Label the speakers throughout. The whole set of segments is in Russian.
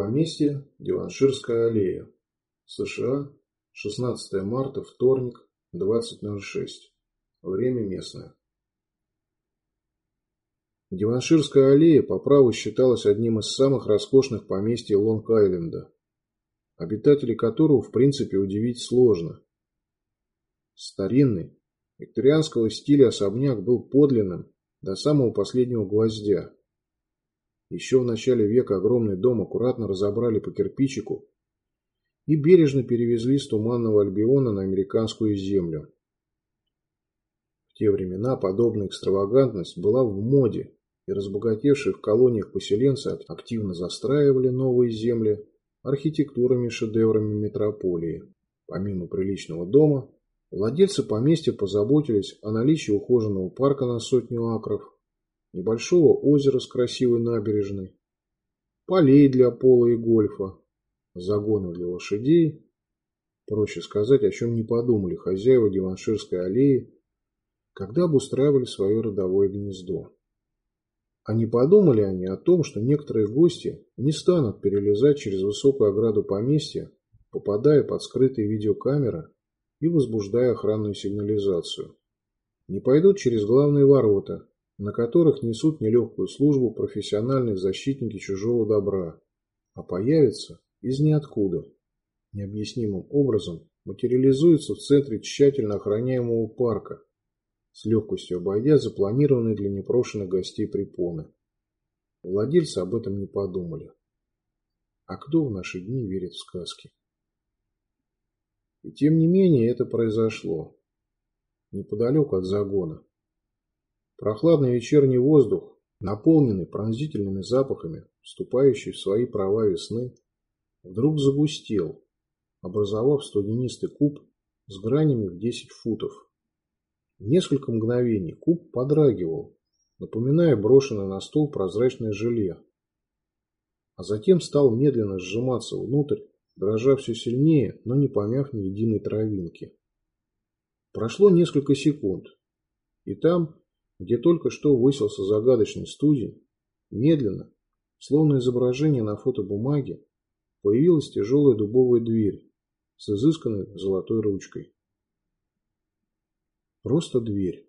Speaker 1: Поместье Диванширская аллея. США. 16 марта, вторник, 20.06. Время местное. Диванширская аллея по праву считалась одним из самых роскошных поместий Лонг-Айленда, обитателей которого в принципе удивить сложно. Старинный, викторианского стиля особняк был подлинным до самого последнего гвоздя. Еще в начале века огромный дом аккуратно разобрали по кирпичику и бережно перевезли с Туманного Альбиона на американскую землю. В те времена подобная экстравагантность была в моде, и разбогатевшие в колониях поселенцы активно застраивали новые земли архитектурами шедеврами метрополии. Помимо приличного дома, владельцы поместья позаботились о наличии ухоженного парка на сотню акров, небольшого озера с красивой набережной, полей для пола и гольфа, загонов для лошадей. Проще сказать, о чем не подумали хозяева Диванширской аллеи, когда обустраивали свое родовое гнездо. А не подумали они о том, что некоторые гости не станут перелезать через высокую ограду поместья, попадая под скрытые видеокамеры и возбуждая охранную сигнализацию. Не пойдут через главные ворота, на которых несут нелегкую службу профессиональные защитники чужого добра, а появятся из ниоткуда. Необъяснимым образом материализуются в центре тщательно охраняемого парка, с легкостью обойдя запланированные для непрошенных гостей препоны. Владельцы об этом не подумали. А кто в наши дни верит в сказки? И тем не менее это произошло. Неподалеку от загона. Прохладный вечерний воздух, наполненный пронзительными запахами, вступающий в свои права весны, вдруг загустел, образовав студенистый куб с гранями в 10 футов. Несколько мгновений куб подрагивал, напоминая брошенное на стол прозрачное желе, а затем стал медленно сжиматься внутрь, дрожа все сильнее, но не помяв ни единой травинки. Прошло несколько секунд, и там, где только что высился загадочный студень, медленно, словно изображение на фотобумаге, появилась тяжелая дубовая дверь с изысканной золотой ручкой. Просто дверь,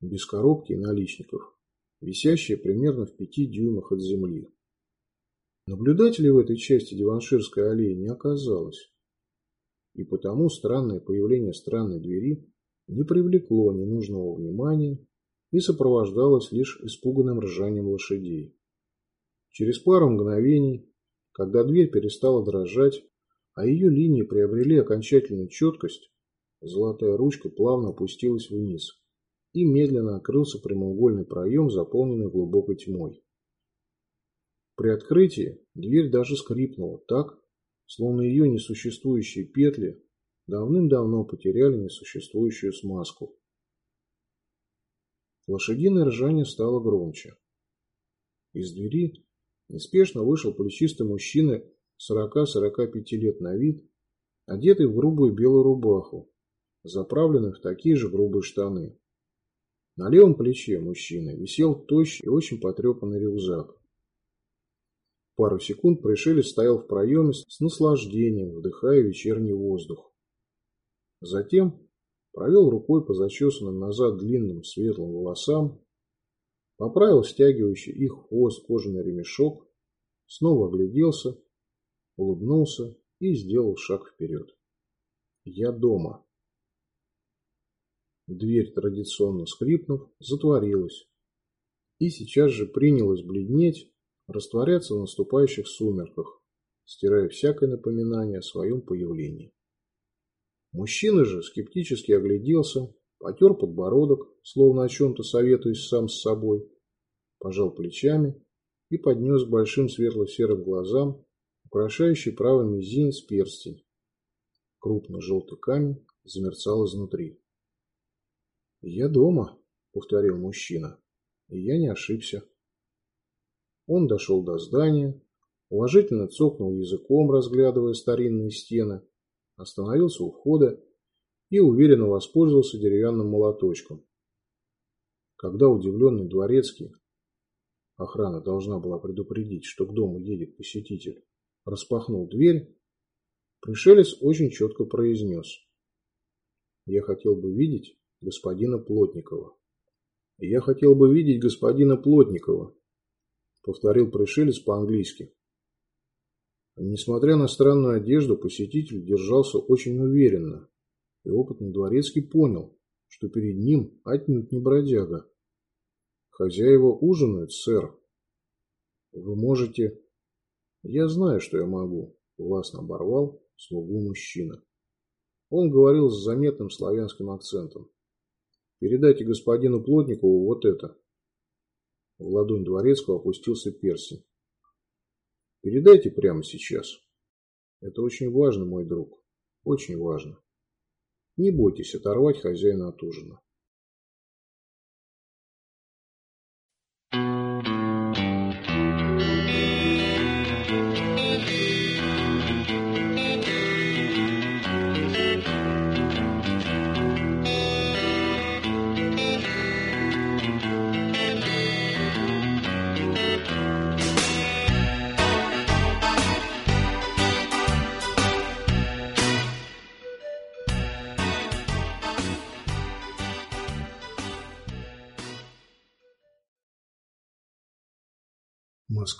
Speaker 1: без коробки и наличников, висящая примерно в пяти дюймах от земли. Наблюдателей в этой части Диванширской аллеи не оказалось, и потому странное появление странной двери не привлекло ненужного внимания и сопровождалось лишь испуганным ржанием лошадей. Через пару мгновений, когда дверь перестала дрожать, а ее линии приобрели окончательную четкость, золотая ручка плавно опустилась вниз и медленно открылся прямоугольный проем, заполненный глубокой тьмой. При открытии дверь даже скрипнула так, словно ее несуществующие петли давным-давно потеряли несуществующую смазку. Лошадиное ржание стало громче. Из двери неспешно вышел плечистый мужчина 40-45 лет на вид, одетый в грубую белую рубаху, заправленный в такие же грубые штаны. На левом плече мужчины висел тощий и очень потрепанный рюкзак. Пару секунд пришелец стоял в проеме с наслаждением, вдыхая вечерний воздух. Затем провел рукой по зачесанным назад длинным светлым волосам, поправил стягивающий их хвост кожаный ремешок, снова огляделся, улыбнулся и сделал шаг вперед. Я дома. Дверь, традиционно скрипнув, затворилась и сейчас же принялась бледнеть, растворяться в наступающих сумерках, стирая всякое напоминание о своем появлении. Мужчина же скептически огляделся, потер подбородок, словно о чем-то советуясь сам с собой, пожал плечами и поднес к большим светло-серым глазам украшающий правый мизинец перстень. Крупный желтый камень замерцал изнутри. «Я дома», — повторил мужчина, — «и я не ошибся». Он дошел до здания, уважительно цокнул языком, разглядывая старинные стены, остановился у входа и уверенно воспользовался деревянным молоточком. Когда удивленный дворецкий, охрана должна была предупредить, что к дому едет посетитель, распахнул дверь, пришелец очень четко произнес. «Я хотел бы видеть господина Плотникова». «Я хотел бы видеть господина Плотникова», — повторил пришелец по-английски. Несмотря на странную одежду, посетитель держался очень уверенно, и опытный дворецкий понял, что перед ним отнюдь не бродяга. «Хозяева ужинают, сэр. Вы можете...» «Я знаю, что я могу», — властно оборвал слугу мужчина. Он говорил с заметным славянским акцентом. «Передайте господину Плотникову вот это». В ладонь дворецкого опустился перси. Передайте прямо сейчас. Это очень важно, мой друг. Очень важно. Не бойтесь оторвать хозяина от ужина.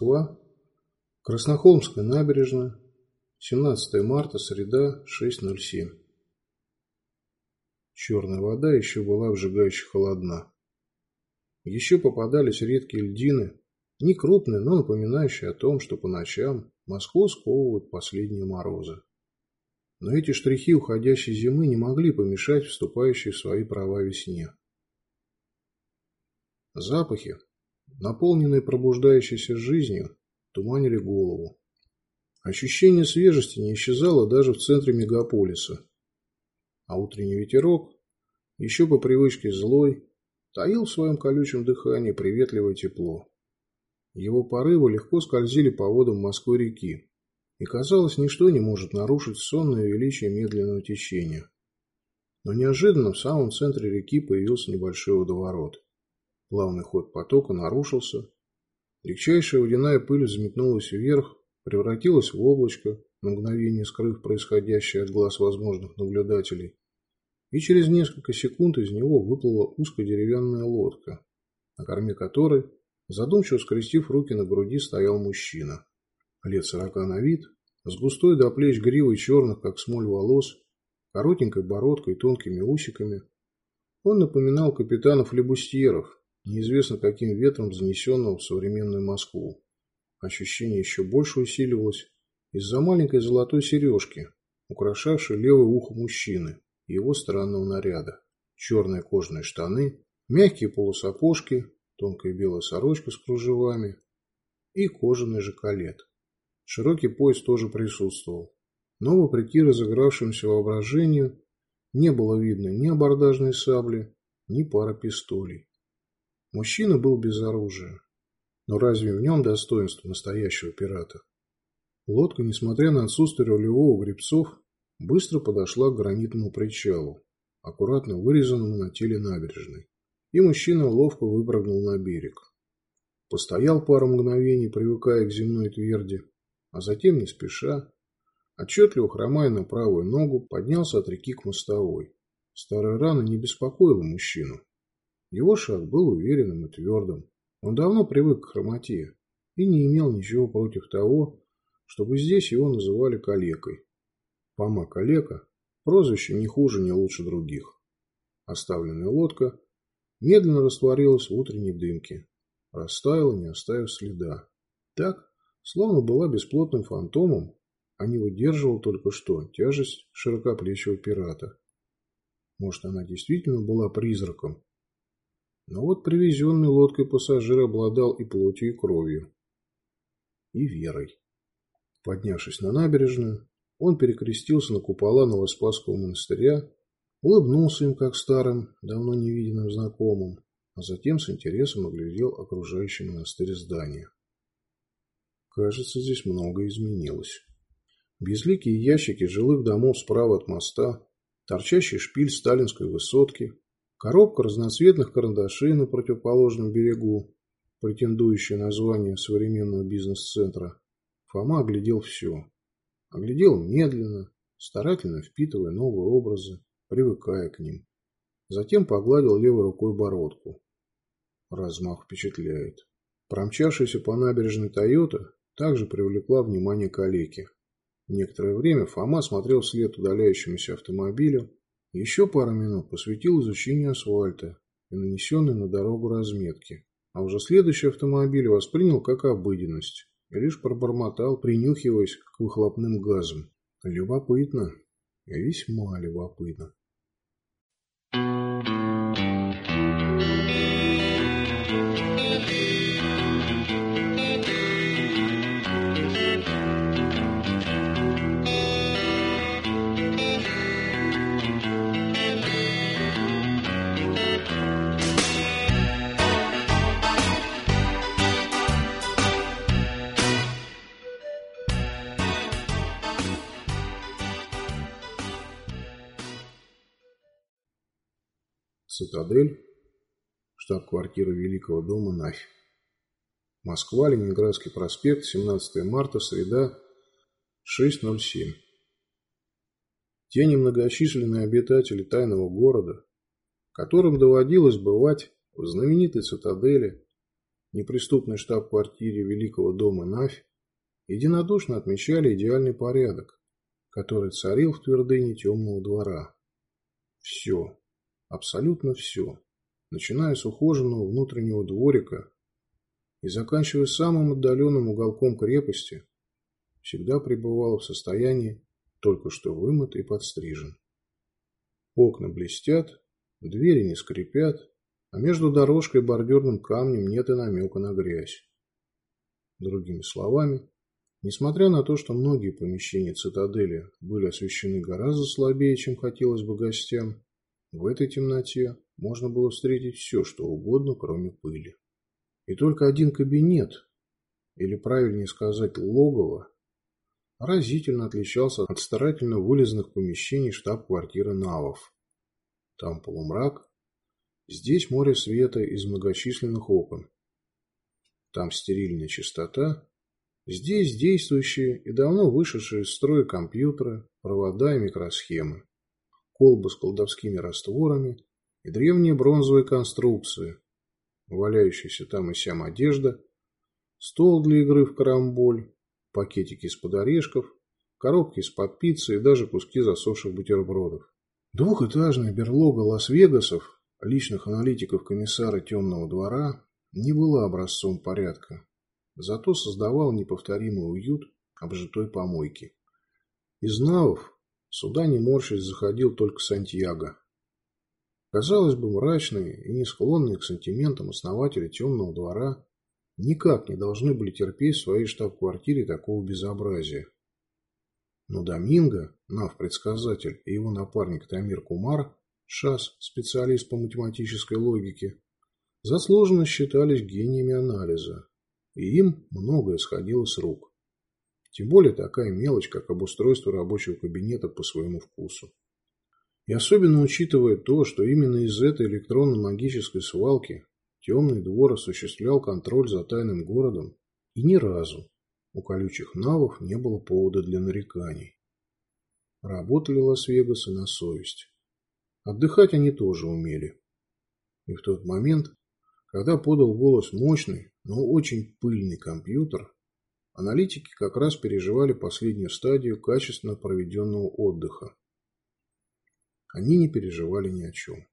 Speaker 1: Москва. Краснохолмская набережная. 17 марта, среда, 6.07. Черная вода еще была обжигающе холодна. Еще попадались редкие льдины, не крупные, но напоминающие о том, что по ночам Москву сковывают последние морозы. Но эти штрихи уходящей зимы не могли помешать вступающей в свои права весне. Запахи, наполненные пробуждающейся жизнью, туманили голову. Ощущение свежести не исчезало даже в центре мегаполиса. А утренний ветерок, еще по привычке злой, таил в своем колючем дыхании приветливое тепло. Его порывы легко скользили по водам Москвы-реки, и, казалось, ничто не может нарушить сонное величие медленного течения. Но неожиданно в самом центре реки появился небольшой водоворот. Плавный ход потока нарушился. Легчайшая водяная пыль взметнулась вверх, превратилась в облачко, на мгновение скрыв происходящее от глаз возможных наблюдателей. И через несколько секунд из него выплыла узкая деревянная лодка, на корме которой, задумчиво скрестив руки на груди, стоял мужчина. Лет сорока на вид, с густой до плеч гривой черных, как смоль волос, коротенькой бородкой и тонкими усиками. Он напоминал капитана флебустьеров, неизвестно каким ветром занесенного в современную Москву. Ощущение еще больше усиливалось из-за маленькой золотой сережки, украшавшей левое ухо мужчины и его странного наряда. Черные кожаные штаны, мягкие полусапожки, тонкая белая сорочка с кружевами и кожаный жакалет. Широкий пояс тоже присутствовал. Но, вопреки разыгравшемуся воображению, не было видно ни абордажной сабли, ни пара пистолей. Мужчина был без оружия. Но разве в нем достоинство настоящего пирата? Лодка, несмотря на отсутствие рулевого гребцов, быстро подошла к гранитному причалу, аккуратно вырезанному на теле набережной. И мужчина ловко выпрыгнул на берег. Постоял пару мгновений, привыкая к земной тверди, а затем, не спеша, отчетливо хромая на правую ногу, поднялся от реки к мостовой. Старая рана не беспокоила мужчину. Его шаг был уверенным и твердым. Он давно привык к хромоте и не имел ничего против того, чтобы здесь его называли калекой. Пама калека – прозвище не хуже, не лучше других. Оставленная лодка медленно растворилась в утренней дымке, растаяла, не оставив следа. Так, словно была бесплотным фантомом, а не выдерживал только что тяжесть широкоплечего пирата. Может, она действительно была призраком, но вот привезенный лодкой пассажир обладал и плотью, и кровью. И верой. Поднявшись на набережную, он перекрестился на купола Новоспасского монастыря, улыбнулся им, как старым, давно невиденным знакомым, а затем с интересом оглядел окружающий монастырь здание. Кажется, здесь многое изменилось. Безликие ящики жилых домов справа от моста, торчащий шпиль сталинской высотки, Коробка разноцветных карандашей на противоположном берегу, претендующая на звание современного бизнес-центра. Фома оглядел все. Оглядел медленно, старательно впитывая новые образы, привыкая к ним. Затем погладил левой рукой бородку. Размах впечатляет. Промчавшаяся по набережной «Тойота» также привлекла внимание калеки. Некоторое время Фома смотрел вслед удаляющемуся автомобилю, еще пару минут посвятил изучению асфальта и нанесенной на дорогу разметки, а уже следующий автомобиль воспринял как обыденность и лишь пробормотал, принюхиваясь к выхлопным газам. Любопытно, весьма любопытно. Цитадель, штаб-квартира Великого дома Нафь. Москва, Ленинградский проспект, 17 марта, среда, 6.07. Те немногочисленные обитатели тайного города, которым доводилось бывать в знаменитой цитадели, неприступной штаб-квартире Великого дома Нафь, единодушно отмечали идеальный порядок, который царил в твердыне темного двора. Все, Абсолютно все, начиная с ухоженного внутреннего дворика и заканчивая самым отдаленным уголком крепости, всегда пребывало в состоянии только что вымыт и подстрижен. Окна блестят, двери не скрипят, а между дорожкой и бордюрным камнем нет и намека на грязь. Другими словами, несмотря на то, что многие помещения цитадели были освещены гораздо слабее, чем хотелось бы гостям, в этой темноте можно было встретить все, что угодно, кроме пыли. И только один кабинет, или правильнее сказать логово, разительно отличался от старательно вылезанных помещений штаб-квартиры Навов. Там полумрак, здесь море света из многочисленных окон. Там стерильная чистота, здесь действующие и давно вышедшие из строя компьютеры, провода и микросхемы колбы с колдовскими растворами и древние бронзовые конструкции, валяющаяся там и сям одежда, стол для игры в карамболь, пакетики из-под орешков, коробки из-под пиццы и даже куски засохших бутербродов. Двухэтажная берлога Лас-Вегасов, личных аналитиков комиссара Темного двора, не была образцом порядка, зато создавал неповторимый уют обжитой помойки. Из навов Сюда не морщись заходил только Сантьяго. Казалось бы, мрачные и не склонные к сантиментам основатели темного двора никак не должны были терпеть в своей штаб-квартире такого безобразия. Но Доминго, Нав-предсказатель, и его напарник Тамир Кумар, ШАС, специалист по математической логике, заслуженно считались гениями анализа, и им многое сходило с рук. Тем более такая мелочь, как обустройство рабочего кабинета по своему вкусу. И особенно учитывая то, что именно из этой электронно-магической свалки темный двор осуществлял контроль за тайным городом, и ни разу у колючих навов не было повода для нареканий. Работали Лас-Вегасы на совесть. Отдыхать они тоже умели. И в тот момент, когда подал голос мощный, но очень пыльный компьютер, Аналитики как раз переживали последнюю стадию качественно проведенного отдыха. Они не переживали ни о чем.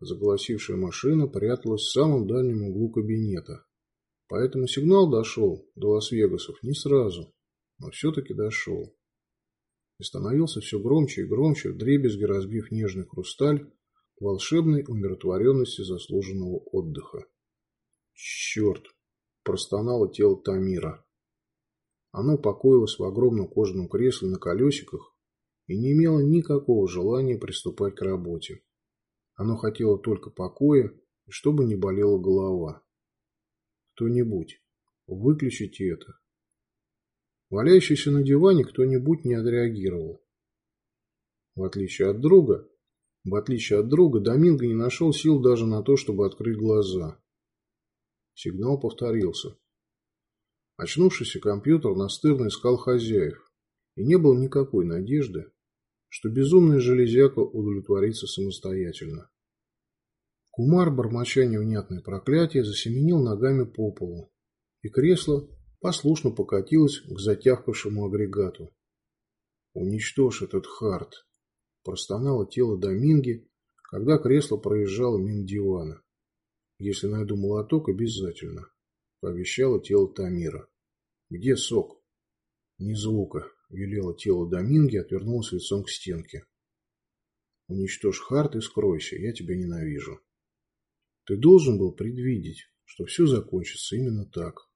Speaker 1: Загласившая машина пряталась в самом дальнем углу кабинета. Поэтому сигнал дошел до Лас-Вегасов не сразу, но все-таки дошел. И становился все громче и громче, вдребезги разбив нежный хрусталь волшебной умиротворенности заслуженного отдыха. «Черт!» – простонало тело Тамира. Оно покоилось в огромном кожаном кресле на колесиках и не имело никакого желания приступать к работе. Оно хотело только покоя и чтобы не болела голова. Кто-нибудь, выключите это. Валяющийся на диване кто-нибудь не отреагировал. В отличие от друга, в отличие от друга, Доминго не нашел сил даже на то, чтобы открыть глаза. Сигнал повторился. Очнувшийся компьютер настырно искал хозяев, и не было никакой надежды, что безумная железяка удовлетворится самостоятельно. Кумар, бормоча невнятное проклятие, засеменил ногами по полу, и кресло послушно покатилось к затявкавшему агрегату. «Уничтожь этот хард!» – простонало тело Доминги, когда кресло проезжало мимо дивана. «Если найду молоток, обязательно», – пообещало тело Тамира. «Где сок?» «Ни звука», – велело тело Доминги, отвернулось лицом к стенке. «Уничтожь Харт и скройся, я тебя ненавижу». «Ты должен был предвидеть, что все закончится именно так».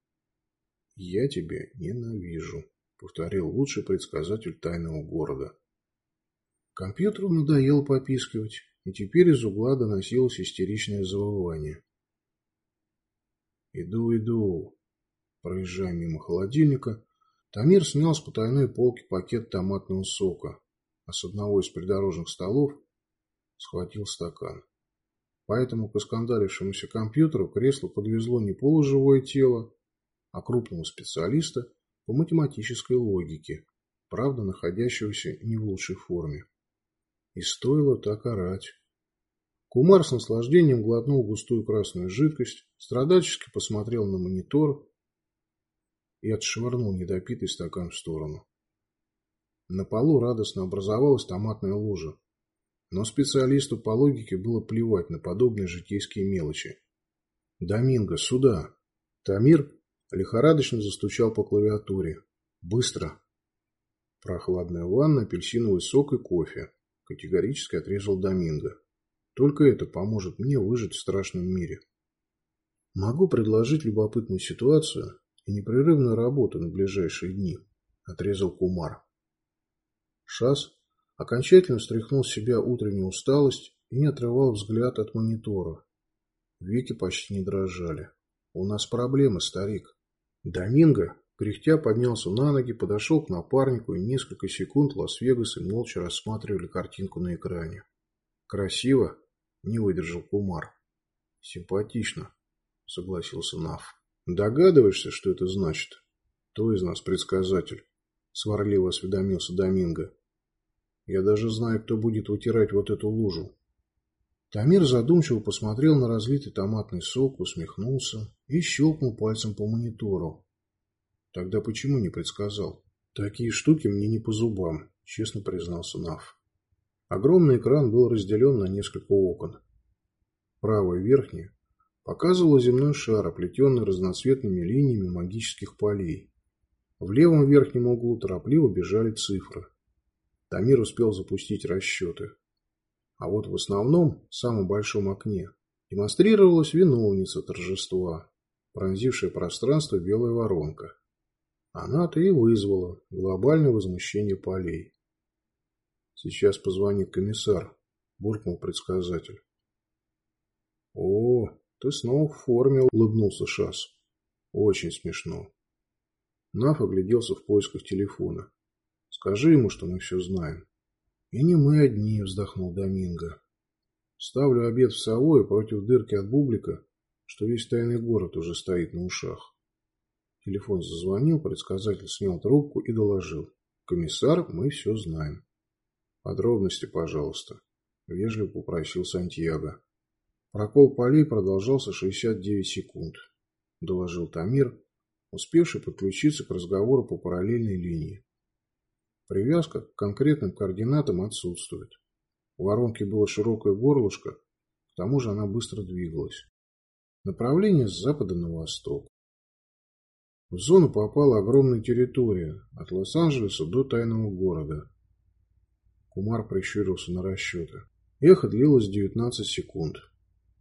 Speaker 1: «Я тебя ненавижу», — повторил лучший предсказатель тайного города. Компьютеру надоело попискивать, и теперь из угла доносилось истеричное завывание. «Иду, иду!» Проезжая мимо холодильника, Тамир снял с потайной полки пакет томатного сока, а с одного из придорожных столов схватил стакан. Поэтому к оскандалившемуся компьютеру кресло подвезло не полуживое тело, а крупного специалиста по математической логике, правда находящегося не в лучшей форме. И стоило так орать. Кумар с наслаждением глотнул густую красную жидкость, страдальчески посмотрел на монитор и отшвырнул недопитый стакан в сторону. На полу радостно образовалась томатная лужа, но специалисту по логике было плевать на подобные житейские мелочи. «Доминго, сюда!» Тамир Лихорадочно застучал по клавиатуре. «Быстро!» Прохладная ванна, апельсиновый сок и кофе. Категорически отрезал Доминго. Только это поможет мне выжить в страшном мире. Могу предложить любопытную ситуацию и непрерывную работу на ближайшие дни, отрезал Кумар. Шас окончательно стряхнул с себя утреннюю усталость и не отрывал взгляд от монитора. Веки почти не дрожали. У нас проблемы, старик. Доминго, кряхтя, поднялся на ноги, подошел к напарнику и несколько секунд Лас-Вегасы молча рассматривали картинку на экране. «Красиво?» – не выдержал Кумар. «Симпатично», – согласился Нав. «Догадываешься, что это значит?» «Кто из нас предсказатель?» – сварливо осведомился Доминго. «Я даже знаю, кто будет вытирать вот эту лужу». Тамир задумчиво посмотрел на разлитый томатный сок, усмехнулся и щелкнул пальцем по монитору. Тогда почему не предсказал? Такие штуки мне не по зубам, честно признался Нав. Огромный экран был разделен на несколько окон. Правое верхнее показывало земной шар, оплетенный разноцветными линиями магических полей. В левом верхнем углу торопливо бежали цифры. Тамир успел запустить расчеты. А вот в основном, в самом большом окне, демонстрировалась виновница торжества, пронзившая пространство белая воронка. Она-то и вызвала глобальное возмущение полей. «Сейчас позвонит комиссар», – буркнул предсказатель. «О, ты снова в форме», – улыбнулся Шас. «Очень смешно». Наф огляделся в поисках телефона. «Скажи ему, что мы все знаем». И не мы одни, вздохнул Доминго. Ставлю обед в Савое против дырки от бублика, что весь тайный город уже стоит на ушах. Телефон зазвонил, предсказатель снял трубку и доложил. Комиссар, мы все знаем. Подробности, пожалуйста. Вежливо попросил Сантьяго. Прокол полей продолжался 69 секунд. Доложил Тамир, успевший подключиться к разговору по параллельной линии. Привязка к конкретным координатам отсутствует. У воронки было широкое горлышко, к тому же она быстро двигалась. Направление с запада на восток. В зону попала огромная территория, от Лос-Анджелеса до тайного города. Кумар прищурился на расчеты. Эхо длилось 19 секунд.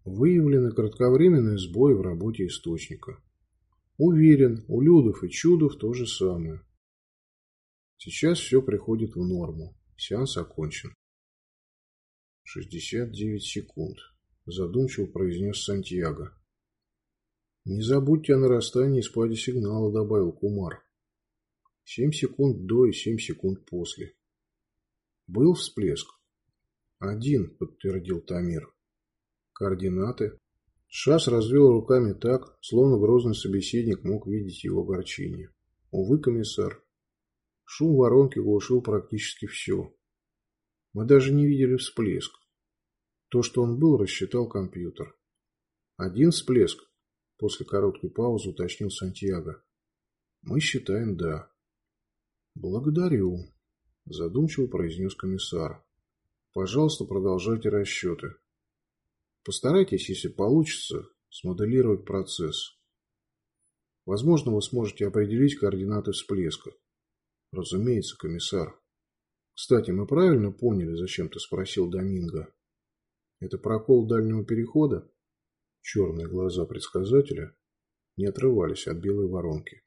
Speaker 1: Выявлены кратковременные сбои в работе источника. Уверен, у Людов и Чудов то же самое. Сейчас все приходит в норму. Сеанс окончен. 69 секунд. Задумчиво произнес Сантьяго. Не забудьте о нарастании и спаде сигнала, добавил Кумар. 7 секунд до и 7 секунд после. Был всплеск? Один, подтвердил Тамир. Координаты? Шас развел руками так, словно грозный собеседник мог видеть его огорчение. Увы, комиссар. Шум воронки глушил практически все. Мы даже не видели всплеск. То, что он был, рассчитал компьютер. Один всплеск? После короткой паузы уточнил Сантьяго. Мы считаем «да». Благодарю, задумчиво произнес комиссар. Пожалуйста, продолжайте расчеты. Постарайтесь, если получится, смоделировать процесс. Возможно, вы сможете определить координаты всплеска. Разумеется, комиссар. Кстати, мы правильно поняли, зачем ты спросил Доминго? Это прокол дальнего перехода? Черные глаза предсказателя не отрывались от белой воронки.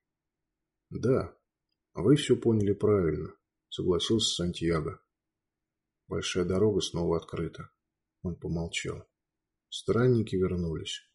Speaker 1: Да, вы все поняли правильно, согласился Сантьяго. Большая дорога снова открыта. Он помолчал. Странники вернулись.